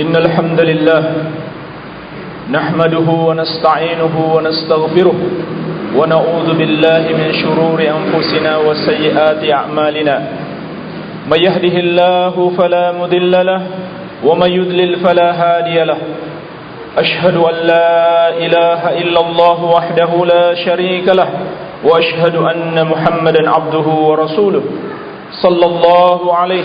إن الحمد لله نحمده ونستعينه ونستغفره ونعوذ بالله من شرور أنفسنا وسيئات أعمالنا. من يهده الله فلا مذل له ومن يذلل فلا هادي له. أشهد أن لا إله إلا الله وحده لا شريك له وأشهد أن محمدا عبده ورسوله. صلى الله عليه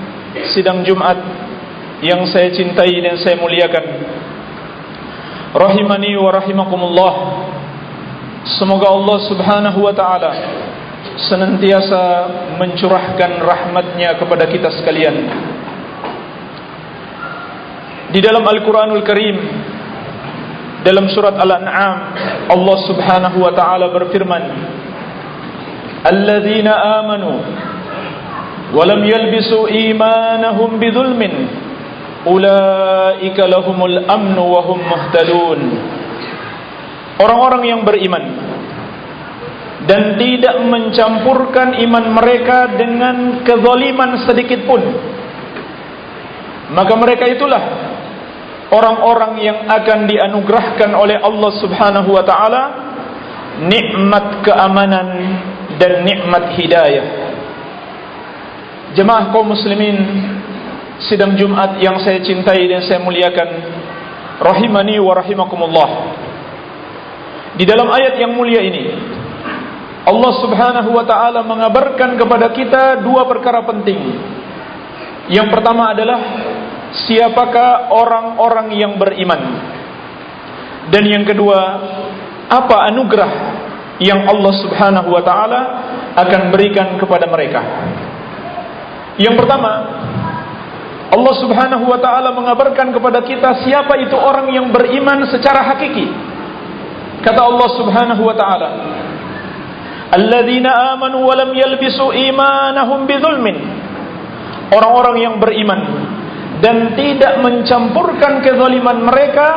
sidang Jumat yang saya cintai dan saya muliakan. Rahimani wa rahimakumullah. Semoga Allah subhanahu wa ta'ala senantiasa mencurahkan rahmatnya kepada kita sekalian. Di dalam Al-Quranul Karim dalam surat Al-An'am Allah subhanahu wa ta'ala berfirman Alladzina amanu ولم يلبسوا إيمانهم بظلم أولئك لهم الأمن وهم مهتدون Orang-orang yang beriman dan tidak mencampurkan iman mereka dengan kezaliman sedikit pun maka mereka itulah orang-orang yang akan dianugerahkan oleh Allah Subhanahu wa taala nikmat keamanan dan nikmat hidayah Jemaah kaum muslimin Sidang Jumat yang saya cintai dan saya muliakan Rahimani wa rahimakumullah. Di dalam ayat yang mulia ini Allah subhanahu wa ta'ala mengabarkan kepada kita Dua perkara penting. Yang pertama adalah Siapakah orang-orang yang beriman? Dan yang kedua Apa anugerah Yang Allah subhanahu wa ta'ala Akan berikan kepada mereka yang pertama, Allah Subhanahu wa taala mengabarkan kepada kita siapa itu orang yang beriman secara hakiki. Kata Allah Subhanahu wa taala, "Alladzina amanu wa lam yalbisu imanahum bidzulmin." Orang-orang yang beriman dan tidak mencampurkan kezaliman mereka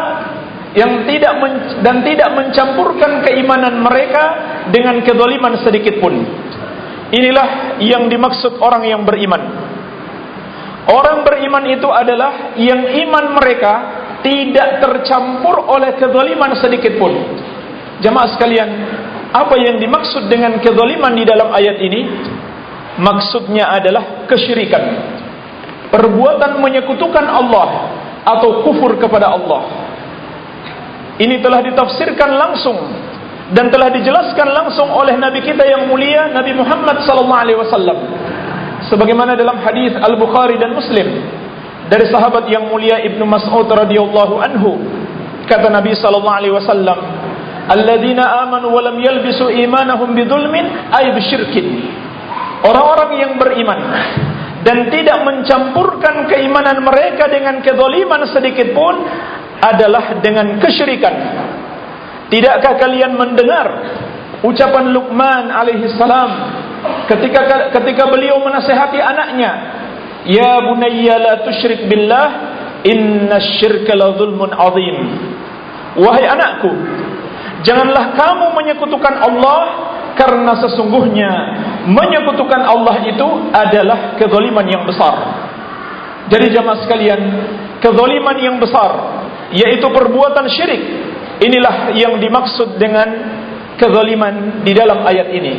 yang tidak dan tidak mencampurkan keimanan mereka dengan kezaliman sedikit pun. Inilah yang dimaksud orang yang beriman. Orang beriman itu adalah yang iman mereka tidak tercampur oleh kezaliman sedikit pun. Jemaah sekalian, apa yang dimaksud dengan kezaliman di dalam ayat ini? Maksudnya adalah kesyirikan. Perbuatan menyekutukan Allah atau kufur kepada Allah. Ini telah ditafsirkan langsung dan telah dijelaskan langsung oleh nabi kita yang mulia Nabi Muhammad sallallahu alaihi wasallam. Sebagaimana dalam hadis Al-Bukhari dan Muslim dari sahabat yang mulia Ibnu Mas'ud radhiyallahu anhu kata Nabi sallallahu alaihi wasallam alladzina amanu wa lam yalbisu imanahum bidzulmin ay bisyirkin. Orang-orang yang beriman dan tidak mencampurkan keimanan mereka dengan kezaliman sedikit pun adalah dengan kesyirikan Tidakkah kalian mendengar ucapan Luqman alaihi salam ketika ketika beliau menasihati anaknya, "Ya bunayya la tusyrik billah, inna syirka la zulmun azim." Wahai anakku, janganlah kamu menyekutukan Allah karena sesungguhnya menyekutukan Allah itu adalah kezaliman yang besar. Jadi jamaah sekalian, kezaliman yang besar yaitu perbuatan syirik Inilah yang dimaksud dengan kezaliman di dalam ayat ini.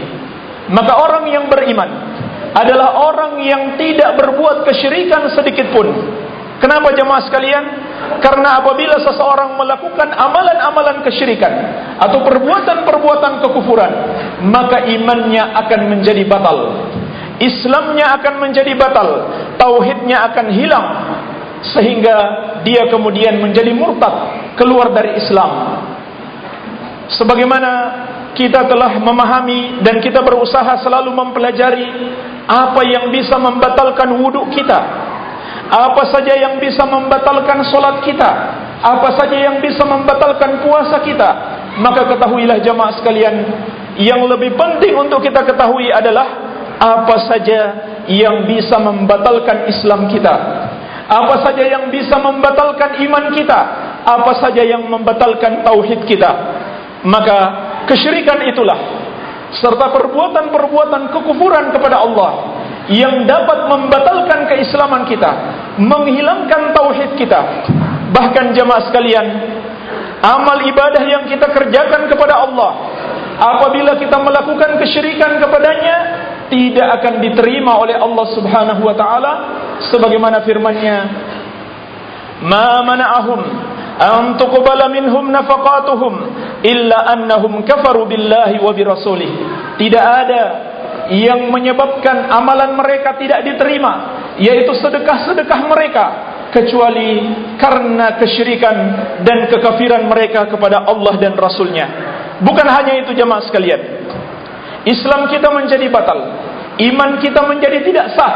Maka orang yang beriman adalah orang yang tidak berbuat kesyirikan sedikit pun. Kenapa jemaah sekalian? karena apabila seseorang melakukan amalan-amalan kesyirikan atau perbuatan-perbuatan kekufuran maka imannya akan menjadi batal Islamnya akan menjadi batal tauhidnya akan hilang sehingga dia kemudian menjadi murtad keluar dari Islam. Sebagaimana kita telah memahami dan kita berusaha selalu mempelajari apa yang bisa membatalkan wudhu kita apa saja yang bisa membatalkan solat kita apa saja yang bisa membatalkan puasa kita maka ketahuilah jamaah sekalian yang lebih penting untuk kita ketahui adalah apa saja yang bisa membatalkan Islam kita apa saja yang bisa membatalkan iman kita apa saja yang membatalkan tauhid kita maka kesyirikan itulah serta perbuatan-perbuatan kekufuran kepada Allah yang dapat membatalkan keislaman kita menghilangkan tauhid kita. Bahkan jemaah sekalian amal ibadah yang kita kerjakan kepada Allah apabila kita melakukan kesyirikan kepadanya tidak akan diterima oleh Allah Subhanahu wa taala sebagaimana firman-Nya ma mana'ahum an tuqbala minhum nafaqatuhum illa annahum kafaru billahi wa birasulih. Tidak ada yang menyebabkan amalan mereka tidak diterima yaitu sedekah-sedekah mereka kecuali karena kesyirikan dan kekafiran mereka kepada Allah dan Rasulnya. Bukan hanya itu jemaah sekalian. Islam kita menjadi batal. Iman kita menjadi tidak sah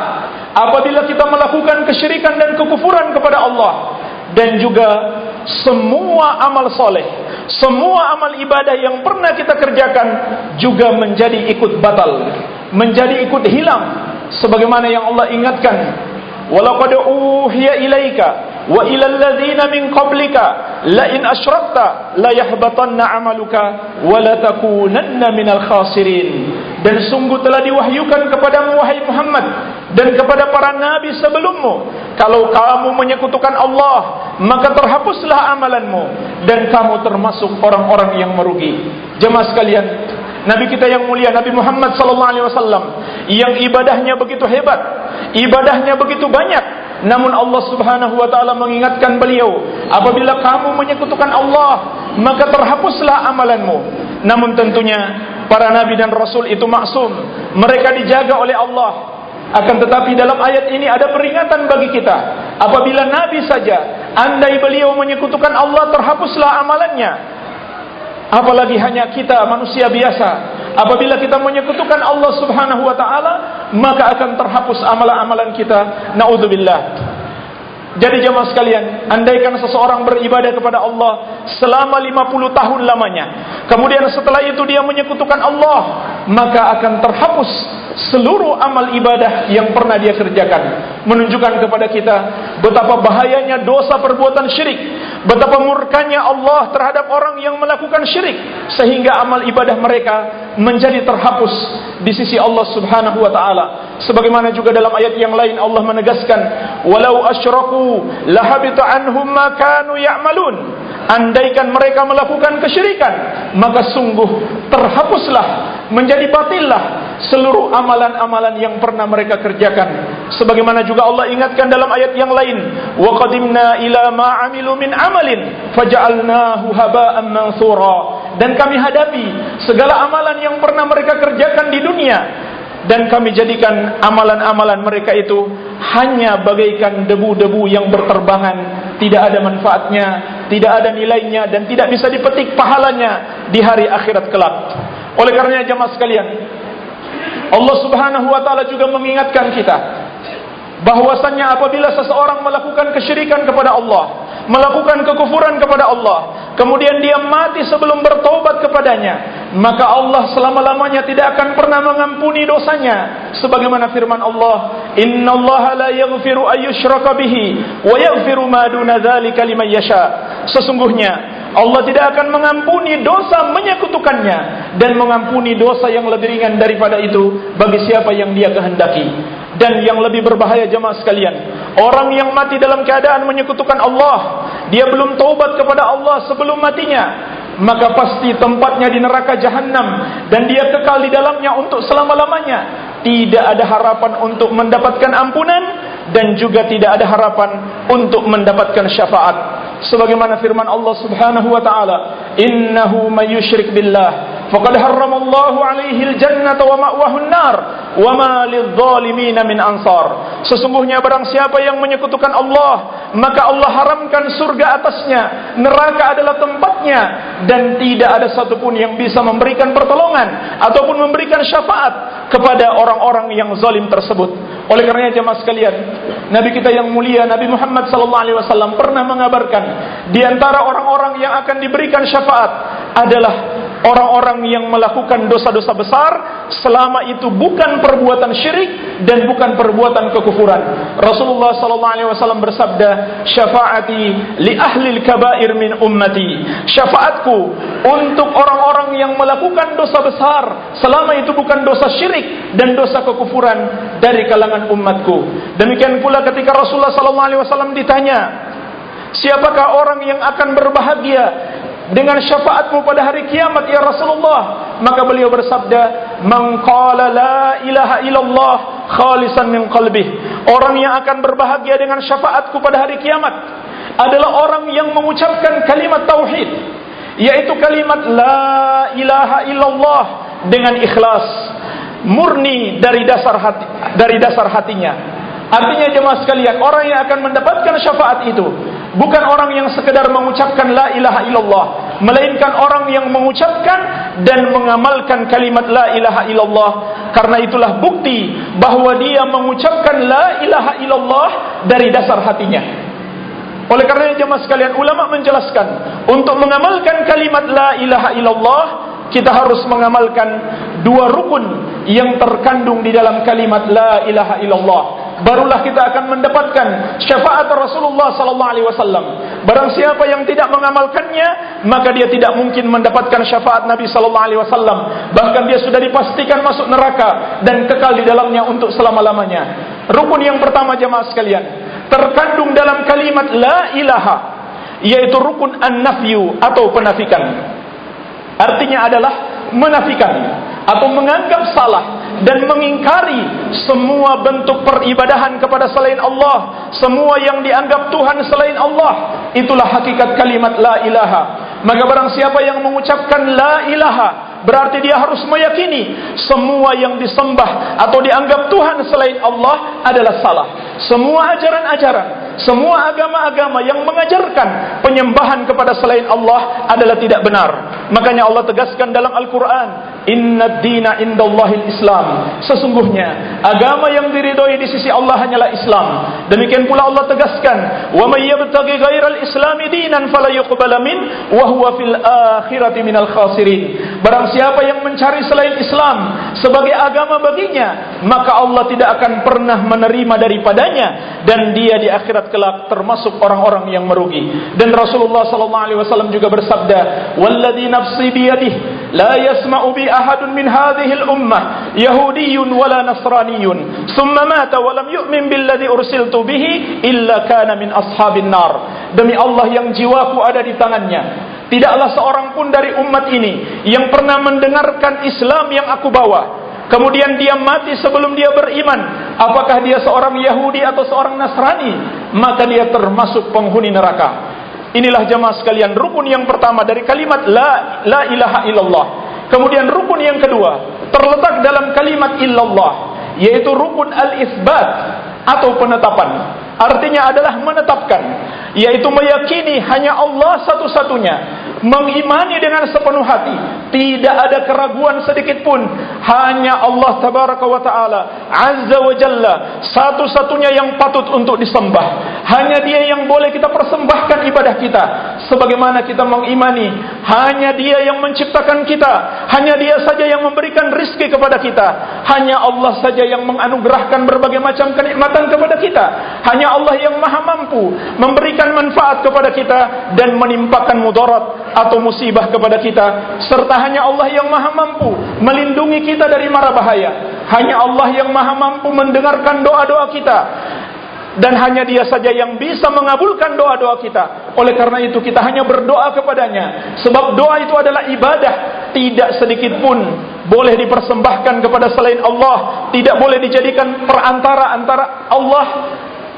apabila kita melakukan kesyirikan dan kekufuran kepada Allah. Dan juga semua amal soleh, semua amal ibadah yang pernah kita kerjakan juga menjadi ikut batal, menjadi ikut hilang. Sebagaimana yang Allah ingatkan, walaqad uhiya ilaika wa ila alladhina min qablika la in asyrakta la yahbatanna amaluka takunanna minal khasirin dan sungguh telah diwahyukan kepadamu wahai Muhammad dan kepada para nabi sebelummu. Kalau kamu menyekutukan Allah maka terhapuslah amalanmu. Dan kamu termasuk orang-orang yang merugi. Jemaah sekalian Nabi kita yang mulia Nabi Muhammad sallallahu alaihi wasallam yang ibadahnya begitu hebat, ibadahnya begitu banyak, namun Allah Subhanahu wa taala mengingatkan beliau, apabila kamu menyekutukan Allah, maka terhapuslah amalanmu. Namun tentunya para nabi dan rasul itu maksum, mereka dijaga oleh Allah. Akan tetapi dalam ayat ini ada peringatan bagi kita, apabila nabi saja andai beliau menyekutukan Allah terhapuslah amalannya. Apalagi hanya kita manusia biasa. Apabila kita menyekutukan Allah Subhanahu wa taala maka akan terhapus amalan-amalan kita. Naudzubillah jadi jemaah sekalian, andaikan seseorang beribadah kepada Allah selama 50 tahun lamanya, kemudian setelah itu dia menyekutukan Allah, maka akan terhapus seluruh amal ibadah yang pernah dia kerjakan. Menunjukkan kepada kita betapa bahayanya dosa perbuatan syirik, betapa murkanya Allah terhadap orang yang melakukan syirik. Sehingga amal ibadah mereka menjadi terhapus di sisi Allah Subhanahu wa taala. Sebagaimana juga dalam ayat yang lain Allah menegaskan, "Walau asyraku lahabita anhum ma kanu ya'malun. Andaikan mereka melakukan kesyirikan maka sungguh terhapuslah menjadi batillah seluruh amalan-amalan yang pernah mereka kerjakan sebagaimana juga Allah ingatkan dalam ayat yang lain wa qadimna ila ma amilu min amalin faja'alnahu haba'an mansura. Dan kami hadapi segala amalan yang pernah mereka kerjakan di dunia dan kami jadikan amalan-amalan mereka itu hanya bagaikan debu-debu yang berterbangan. Tidak ada manfaatnya tidak ada nilainya dan tidak bisa dipetik pahalanya di hari akhirat kelak. Oleh karenanya jemaah sekalian Allah Subhanahu wa taala juga mengingatkan kita bahwasannya apabila seseorang melakukan kesyirikan kepada Allah melakukan kekufuran kepada Allah kemudian dia mati sebelum bertobat kepadanya maka Allah selama-lamanya tidak akan pernah mengampuni dosanya. Sebagaimana firman Allah innallaha la yaghfiru ayyushraka bihi wa yaghfiru ma duna dzalika liman yasha. Sesungguhnya Allah tidak akan mengampuni dosa menyekutukannya dan mengampuni dosa yang lebih ringan daripada itu bagi siapa yang dia kehendaki dan yang lebih berbahaya jemaah sekalian. Orang yang mati dalam keadaan menyekutukan Allah dia belum taubat kepada Allah sebelum matinya maka pasti tempatnya di neraka jahanam dan dia kekal di dalamnya untuk selama-lamanya. Tidak ada harapan untuk mendapatkan ampunan dan juga tidak ada harapan untuk mendapatkan syafaat. Sebagaimana firman Allah Subhanahu wa taala innahu may yusyrik billah harramallahu alaihi aljannata wa ma'wahu an-nar wa ma lidh-dhalimin min ansar. Sesungguhnya barang siapa yang menyekutukan Allah maka Allah haramkan surga atasnya neraka adalah tempatnya dan tidak ada satupun yang bisa memberikan pertolongan ataupun memberikan syafaat kepada orang-orang yang zalim tersebut. Oleh karenanya jemaah sekalian nabi kita yang mulia nabi Muhammad wasallam pernah mengabarkan di antara orang-orang yang akan diberikan syafaat adalah orang-orang yang melakukan dosa-dosa besar selama itu bukan perbuatan syirik dan bukan perbuatan kekufuran. Rasulullah sallallahu alaihi wasallam bersabda, "Syafaati li ahli al-kaba'ir min ummati." Syafaatku untuk orang-orang yang melakukan dosa besar selama itu bukan dosa syirik dan dosa kekufuran dari kalangan umatku. Demikian pula ketika Rasulullah sallallahu alaihi wasallam ditanya, "Siapakah orang yang akan berbahagia dengan syafaatmu pada hari kiamat ya Rasulullah. Maka beliau bersabda man qala la ilaha illallah khalisan min qalbih. Orang yang akan berbahagia dengan syafaatku pada hari kiamat adalah orang yang mengucapkan kalimat tauhid yaitu kalimat la ilaha illallah dengan ikhlas murni dari dasar hati dari dasar hatinya. Artinya jemaah sekalian orang yang akan mendapatkan syafaat itu bukan orang yang sekedar mengucapkan la ilaha illallah melainkan orang yang mengucapkan dan mengamalkan kalimat la ilaha illallah. Karena itulah bukti bahawa dia mengucapkan la ilaha illallah dari dasar hatinya. Oleh karena jemaah sekalian ulama menjelaskan untuk mengamalkan kalimat la ilaha illallah kita harus mengamalkan dua rukun yang terkandung di dalam kalimat la ilaha illallah barulah kita akan mendapatkan syafaat Rasulullah sallallahu alaihi wasallam. Barang siapa yang tidak mengamalkannya, maka dia tidak mungkin mendapatkan syafaat Nabi sallallahu alaihi wasallam. Bahkan dia sudah dipastikan masuk neraka dan kekal di dalamnya untuk selama-lamanya. Rukun yang pertama jemaah sekalian, terkandung dalam kalimat la ilaha, yaitu rukun an-nafyu atau penafikan. Artinya adalah menafikan atau menganggap salah dan mengingkari semua bentuk peribadahan kepada selain Allah semua yang dianggap Tuhan selain Allah. Itulah hakikat kalimat la ilaha. Maka barang siapa yang mengucapkan la ilaha berarti dia harus meyakini semua yang disembah atau dianggap Tuhan selain Allah adalah salah. Semua ajaran-ajaran semua agama-agama yang mengajarkan penyembahan kepada selain Allah adalah tidak benar makanya Allah tegaskan dalam Al-Quran Inna dina indallahil Islam. Sesungguhnya agama yang diridhoi di sisi Allah hanyalah Islam. Demikian pula Allah tegaskan, "Wa may yabtaghi ghairal islami dinan min wa huwa fil akhirati minal khasirin." Barang siapa yang mencari selain Islam sebagai agama baginya, maka Allah tidak akan pernah menerima daripadanya dan dia di akhirat kelak termasuk orang-orang yang merugi. Dan Rasulullah sallallahu alaihi wasallam juga bersabda, "Walladzi nafsi biyadihi la yasma'u bi ahadun min hadhihi al-ummah yahudiyyun wala nasraniyyun thumma mata wa lam yu'min billadhi ursiltu bihi illa kana min ashabin nar demi Allah yang jiwaku ada di tangannya tidaklah seorang pun dari umat ini yang pernah mendengarkan Islam yang aku bawa. Kemudian dia mati sebelum dia beriman. Apakah dia seorang Yahudi atau seorang Nasrani? Maka dia termasuk penghuni neraka. Inilah jemaah sekalian rukun yang pertama dari kalimat la la ilaha illallah. Kemudian rukun yang kedua terletak dalam kalimat illallah yaitu rukun al-isbat atau penetapan. Artinya adalah menetapkan yaitu meyakini hanya Allah satu-satunya mengimani dengan sepenuh hati. Tidak ada keraguan sedikit pun. Hanya Allah tabaraka wa taala azza wa jalla satu-satunya yang patut untuk disembah. Hanya dia yang boleh kita persembahkan ibadah kita sebagaimana kita mengimani hanya dia yang menciptakan kita. Hanya dia saja yang memberikan rizki kepada kita. Hanya Allah saja yang menganugerahkan berbagai macam kenikmatan kepada kita. Hanya Allah yang maha mampu memberikan manfaat kepada kita dan menimpakan mudarat atau musibah kepada kita. Serta hanya Allah yang maha mampu melindungi kita dari mara bahaya. Hanya Allah yang maha mampu mendengarkan doa-doa kita dan hanya dia saja yang bisa mengabulkan doa-doa kita. Oleh karena itu kita hanya berdoa kepadanya. Sebab doa itu adalah ibadah. Tidak sedikit pun boleh dipersembahkan kepada selain Allah. Tidak boleh dijadikan perantara antara Allah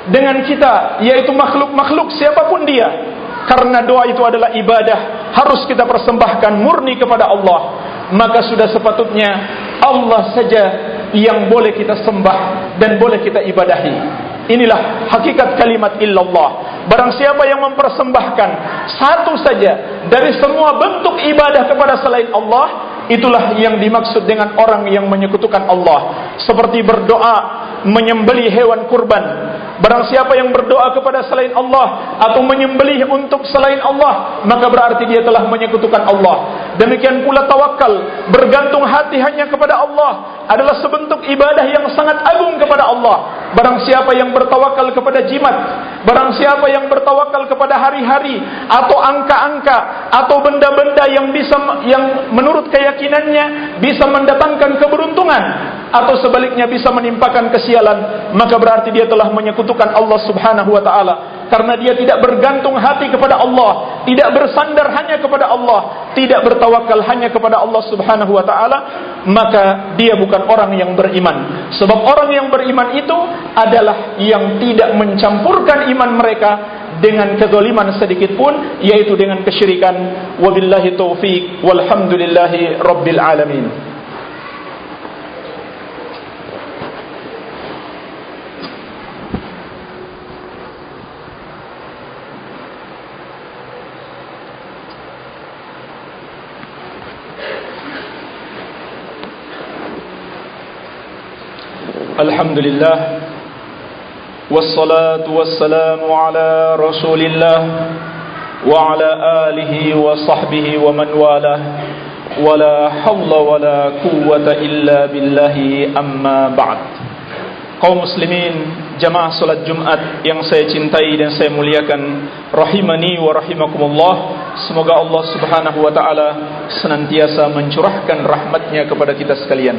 dengan kita yaitu makhluk-makhluk siapapun dia. Karena doa itu adalah ibadah harus kita persembahkan murni kepada Allah. Maka sudah sepatutnya Allah saja yang boleh kita sembah dan boleh kita ibadahi inilah hakikat kalimat illallah. Barang siapa yang mempersembahkan satu saja dari semua bentuk ibadah kepada selain Allah itulah yang dimaksud dengan orang yang menyekutukan Allah. Seperti berdoa menyembelih hewan kurban. Barang siapa yang berdoa kepada selain Allah atau menyembelih untuk selain Allah maka berarti dia telah menyekutukan Allah demikian pula tawakal bergantung hati hanya kepada Allah adalah sebentuk ibadah yang sangat agung kepada Allah. Barang siapa yang bertawakal kepada jimat barang siapa yang bertawakal kepada hari-hari atau angka-angka atau benda-benda yang bisa yang menurut keyakinannya bisa mendatangkan keberuntungan atau sebaliknya bisa menimpakan kesialan maka berarti dia telah menyekutukan Allah Subhanahu wa taala karena dia tidak bergantung hati kepada Allah tidak bersandar hanya kepada Allah tidak bertawakal hanya kepada Allah Subhanahu wa taala maka dia bukan orang yang beriman. Sebab orang yang beriman itu adalah yang tidak mencampurkan iman mereka dengan kezaliman sedikit pun yaitu dengan kesyirikan. Wabillahi taufik walhamdulillahi rabbil alamin الحمد لله والصلاة والسلام على رسول الله وعلى آله وصحبه ومن والاه ولا حول ولا قوة إلا بالله أما بعد kaum muslimin jamaah salat Jumat yang saya cintai dan saya muliakan rahimani wa rahimakumullah semoga Allah Subhanahu wa taala senantiasa mencurahkan rahmatnya kepada kita sekalian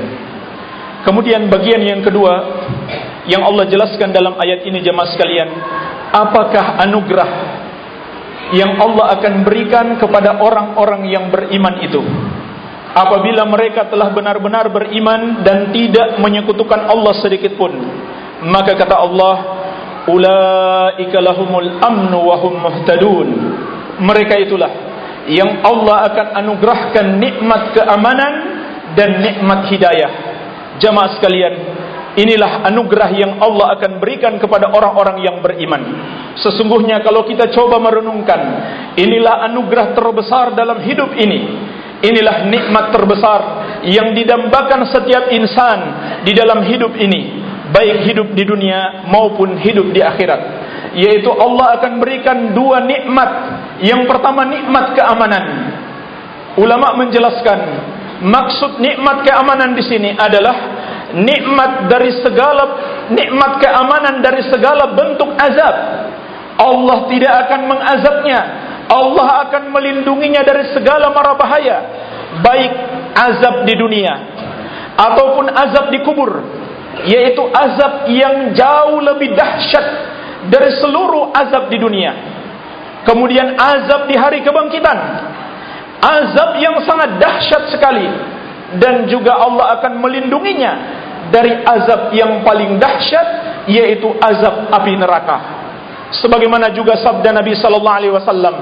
Kemudian bagian yang kedua yang Allah jelaskan dalam ayat ini jemaah sekalian, apakah anugerah yang Allah akan berikan kepada orang-orang yang beriman itu? Apabila mereka telah benar-benar beriman dan tidak menyekutukan Allah sedikit pun, maka kata Allah, ulaika lahumul amnu wa hum muhtadun. Mereka itulah yang Allah akan anugerahkan nikmat keamanan dan nikmat hidayah Jamaah sekalian, inilah anugerah yang Allah akan berikan kepada orang-orang yang beriman. Sesungguhnya kalau kita coba merenungkan, inilah anugerah terbesar dalam hidup ini. Inilah nikmat terbesar yang didambakan setiap insan di dalam hidup ini, baik hidup di dunia maupun hidup di akhirat. Yaitu Allah akan berikan dua nikmat. Yang pertama nikmat keamanan. Ulama menjelaskan Maksud nikmat keamanan di sini adalah nikmat dari segala nikmat keamanan dari segala bentuk azab. Allah tidak akan mengazabnya. Allah akan melindunginya dari segala mara bahaya, baik azab di dunia ataupun azab di kubur, yaitu azab yang jauh lebih dahsyat dari seluruh azab di dunia. Kemudian azab di hari kebangkitan azab yang sangat dahsyat sekali. Dan juga Allah akan melindunginya dari azab yang paling dahsyat yaitu azab api neraka. Sebagaimana juga sabda Nabi sallallahu alaihi wasallam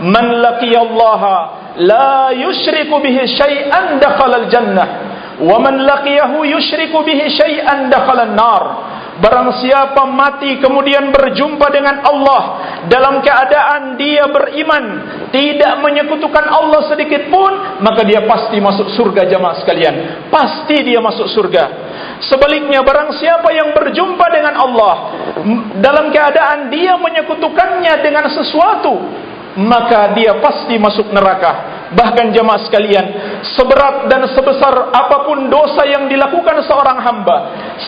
man laqiyallaha la yusyriku bihi syai'an dakhala al-jannah wa man laqiyahu yusyriku bihi syai'an dakhala an-nar. Barang siapa mati kemudian berjumpa dengan Allah dalam keadaan dia beriman, tidak menyekutukan Allah sedikit pun, maka dia pasti masuk surga jemaah sekalian. Pasti dia masuk surga. Sebaliknya barang siapa yang berjumpa dengan Allah dalam keadaan dia menyekutukannya dengan sesuatu, maka dia pasti masuk neraka. Bahkan jemaah sekalian, seberat dan sebesar apapun dosa yang dilakukan seorang hamba,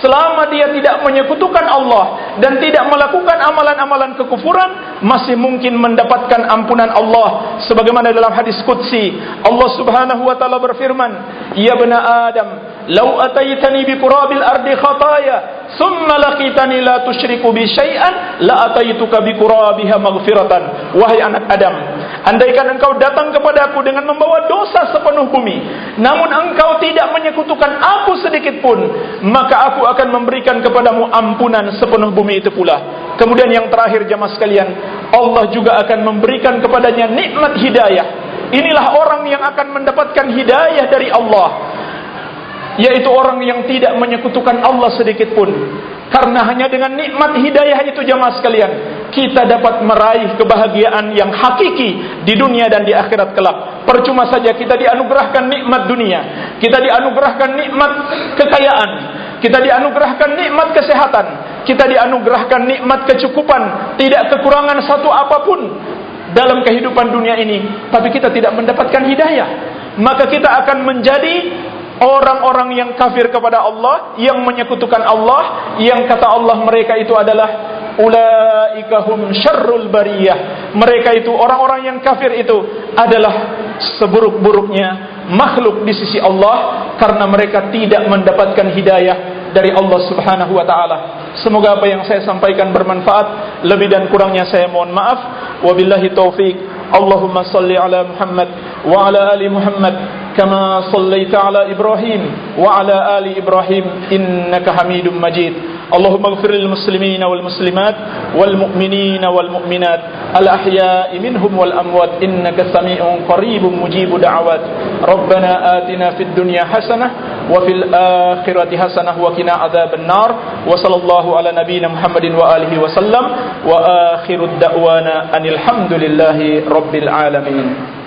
selama dia tidak menyekutukan Allah dan tidak melakukan amalan-amalan kekufuran, masih mungkin mendapatkan ampunan Allah. Sebagaimana dalam hadis qudsi, Allah Subhanahu wa taala berfirman, "Ya bani Adam, law ataitani bi qurabil ardi khataya" Summa laqitani la tusyriku bi syai'an la ataituka bi qurabiha maghfiratan. Wahai anak Adam, andaikan engkau datang kepadaku dengan membawa dosa sepenuh bumi, namun engkau tidak menyekutukan aku sedikit pun, maka aku akan memberikan kepadamu ampunan sepenuh bumi itu pula. Kemudian yang terakhir jamaah sekalian, Allah juga akan memberikan kepadanya nikmat hidayah. Inilah orang yang akan mendapatkan hidayah dari Allah. Yaitu orang yang tidak menyekutukan Allah sedikit pun. Karena hanya dengan nikmat hidayah itu jamaah sekalian, kita dapat meraih kebahagiaan yang hakiki di dunia dan di akhirat kelak. Percuma saja kita dianugerahkan nikmat dunia, kita dianugerahkan nikmat kekayaan, kita dianugerahkan nikmat kesehatan, kita dianugerahkan nikmat kecukupan, tidak kekurangan satu apapun dalam kehidupan dunia ini, tapi kita tidak mendapatkan hidayah, maka kita akan menjadi orang-orang yang kafir kepada Allah, yang menyekutukan Allah, yang kata Allah mereka itu adalah ulaikahum syarrul bariyah. Mereka itu orang-orang yang kafir itu adalah seburuk-buruknya makhluk di sisi Allah karena mereka tidak mendapatkan hidayah dari Allah Subhanahu wa taala. Semoga apa yang saya sampaikan bermanfaat. Lebih dan kurangnya saya mohon maaf. Wabillahi taufik. Allahumma salli ala Muhammad wa ala ali Muhammad sallaita ala Ibrahim wa ala ali Ibrahim innaka Hamidum Majid. اللهم اغفر للمسلمين والمسلمات والمؤمنين والمؤمنات الأحياء منهم والأموات. إنك سميع قريب مجيب دعوات. ربنا آتنا في الدنيا حسنة وفي الآخرة حسنة وكنا عذاب النار. وصلى الله على نبينا محمد وآله وسلم. وآخر الدعوانا أن الحمد لله رب العالمين.